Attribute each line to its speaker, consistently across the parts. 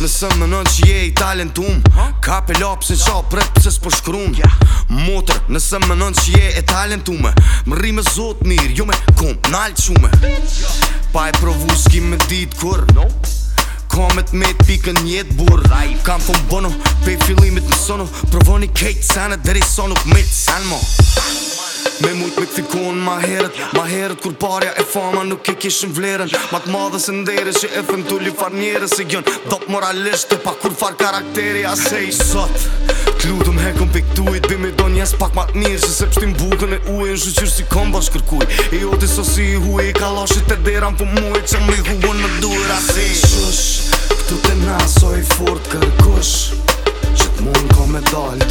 Speaker 1: Nëse më nënë që je i talent um Ka pe lapsin qa prep se s'po shkrun Motër, nëse më nënë që je e talent Më rri me zot mirë, jo me kom nalë qume Pa e provu s'ki me dit kur Ka me t'me t'pikën njët burë kam thonë bono, pe fillimit në sonu Provoni kejtë sanë, dheri sonu, me t'san mo Me mujt me këthikon ma herët Ma herët kur parja e fama nuk i kishin vlerën Mat madhës e ndere që e fëm tulli far njere Se gjon dop moralisht të pa kur far karakteri A se i sot Kludëm hekëm pe këtu i të do njës pak ma mirë Se se pështim bukën e uj në zhëqyrë si kom bashkë kërkuj E o të sosi i huj i kalashit të deram më pëmuj Që më huon në dur se i shush Këtu të nasoj fort kërkush Që të mund ka me dalë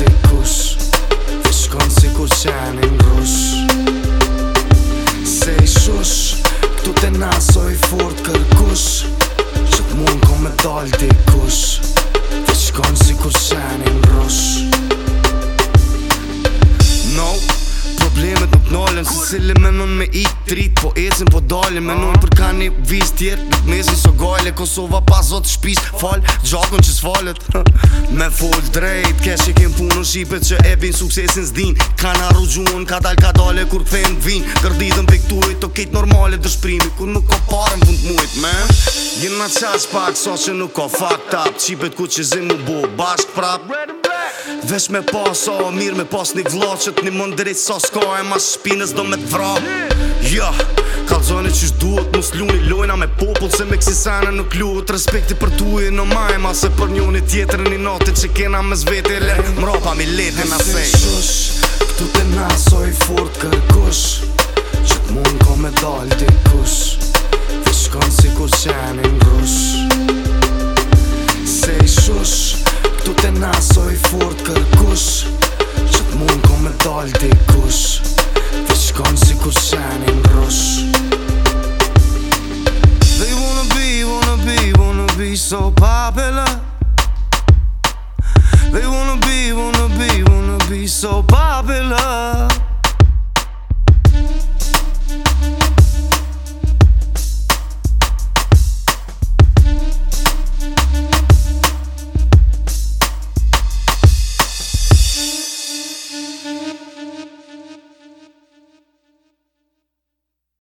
Speaker 1: Se me mën me i trit Po ecin po dalën Me për ka një viz tjerë Nuk nesin so gajle Kosova pa zot shpis Fal gjakon që s'falet Me full drejt Kesh e kem punën shqipet Që e bin suksesin s'din Ka na Ka dal ka dale Kur këthejn vin Gërditën pe këtuit To kejt normale dërshprimi Kur nuk ka parën pun t'muit me Gjena qas pak So që nuk ka fucked up Qipet ku që zim bo bashk prap Red and Vesh me pas, o mirë me pas një vla një mund sa s'ka e ma shpinës do me të vra Ja, ka qysh duhet, që mos luni Lojna me popullë se me kësi nuk luhet Respekti për tu e në majma Se për një i tjetër një natin që kena me zveti Lek mrapa mi leti në fej Shush, këtu të nasoj fort kërkush Që të mund ka me dalë të kush Vesh kanë si kur qeni në grush soldi kus Visconsi kusani in rosso They wanna be, wanna be, wanna be so popular They wanna be, wanna be, wanna be so popular